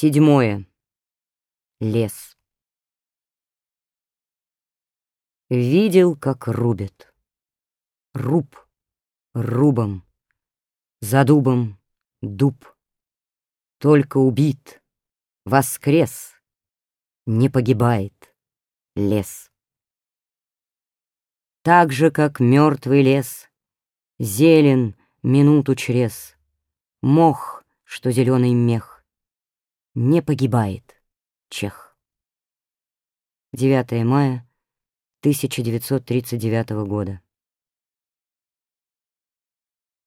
Седьмое. Лес. Видел, как рубят. Руб рубом, за дубом дуб. Только убит, воскрес, не погибает лес. Так же, как мертвый лес, зелен минуту чрез, мох, что зеленый мех, не погибает чех. 9 мая 1939 года.